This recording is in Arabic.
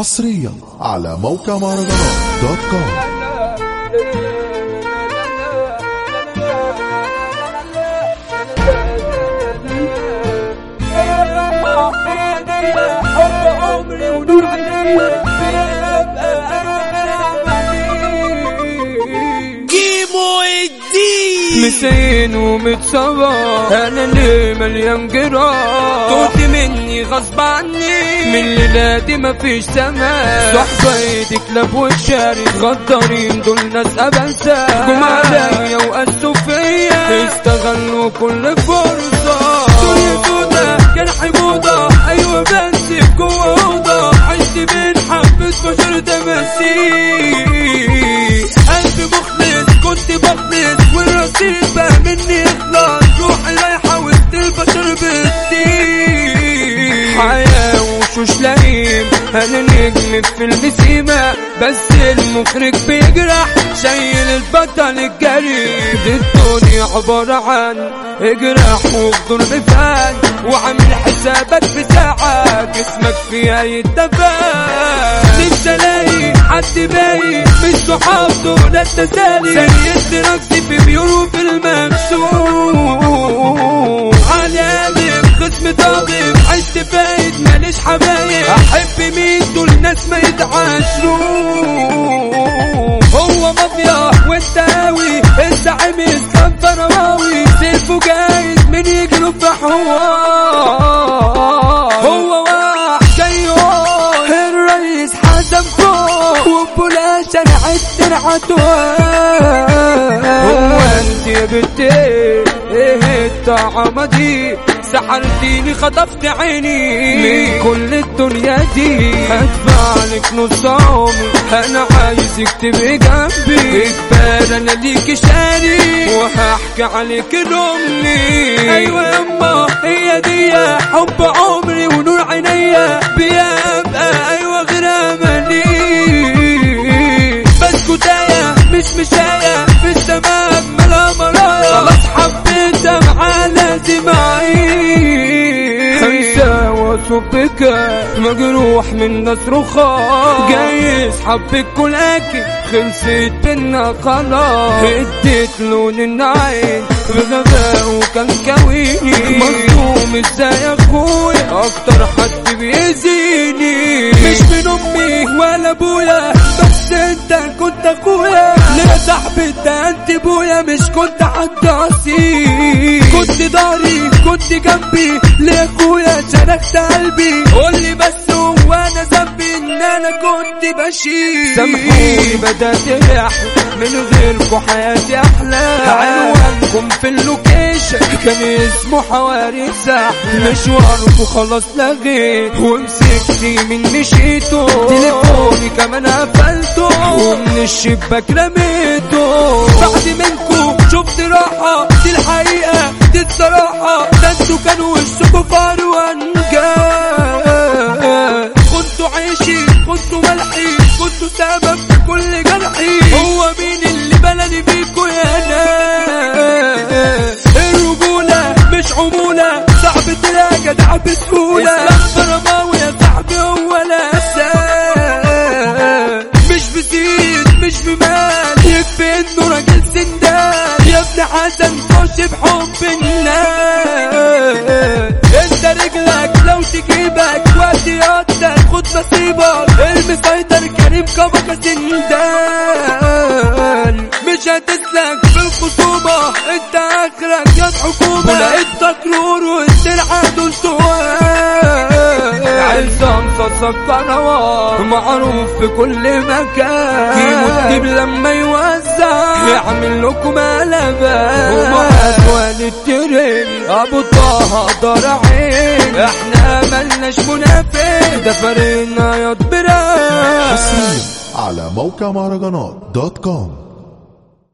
حصريا على موقع مهرجانات دوت كوم. حب مسين ومتصبر أنا اللي مليان جراح توتي مني غصب عني من ليلادي مفيش سماء صحبة تكلب والشاري غدارين دول ناس أبنسى. جم عليا وقسوا فيا استغلوا كل فرصة. دنيا سودا كان حموضة أيوه بس جوا اوضة عشت بين حبة بشر تماسيح نجم في المسيمة بس المخرج بيجرح شايل البطل الجريء دي الدنيا عبارة عن اجرح وفضل بفان وعامل حسابك في ساعة جسمك فيها يتفان نفسي الاقي حد باقي مش صحاب دول التسالي. سيد رقصي في بيور وفي المكسور على قوي الزعيم السفراوي سيفه جايز من في حوار هو واحد جاي الرئيس حسن فوق وبلاش أنا عدت العدوان هو أنت يا بنتي إيه الطعمة دي؟ سحرتيني خطفت عيني. من كل الدنيا دي هدفع لك نص عمري أنا عايزك تبقي جنبي. اجبار أنا ليكي شاري؟ وهحكي عليك لامي واشوفك مجروح من جايز حبك كلاكي خلصت بينا خلاص. اديت لون العين بغباء وكان كويني مظلوم إزاي يا اخويا أكتر حد بيأذيني. مش من أمي ولا أبويا بس أنت كنت أخويا. ليه صاحبي ده أنت أبويا مش كنت حد داري كنت جنبي ليه اخويا شاركت قلبي قولي بس هو أنا ذنبي إن أنا كنت بشيل سامحوني بدأت أحلى من غيركم حياتي أحلى عنوانكم في اللوكيشن. كان اسمه حواري ساحل مشواركم خلاص لغيت ومسكتي من مشيتو تليفوني كمان قفلته. ومن الشباك رميته. بعد منكم شفت راحة. دي الحقيقة. الصراحة ده أنتوا كانوا وشكوا فار وانجاز كنتوا عيشي كنتوا ملحي كنتوا سبب كل جرحي. هو مين اللي بلدي فيكوا يا ناس؟ الرجولة مش عمولة صعب تلاقي جدع بسهولة خش بحب الناس انت رجلك لو تجيبك وقت يقدر خد نصيبك. المسيطر كريم كبكة سندال مش هتسلك في الخصوبة انت اخرك يا حكومة. ولقيت تكرور والسلعة دول صاصة قنوات معروف في كل مكان. يمد لما يوزع يعمل لكم قلبان ومعاد والد ترين أبو طه دار عين. إحنا ملناش منافق ده فريقنا يا حصريا على موقع مهرجانات دوت كوم.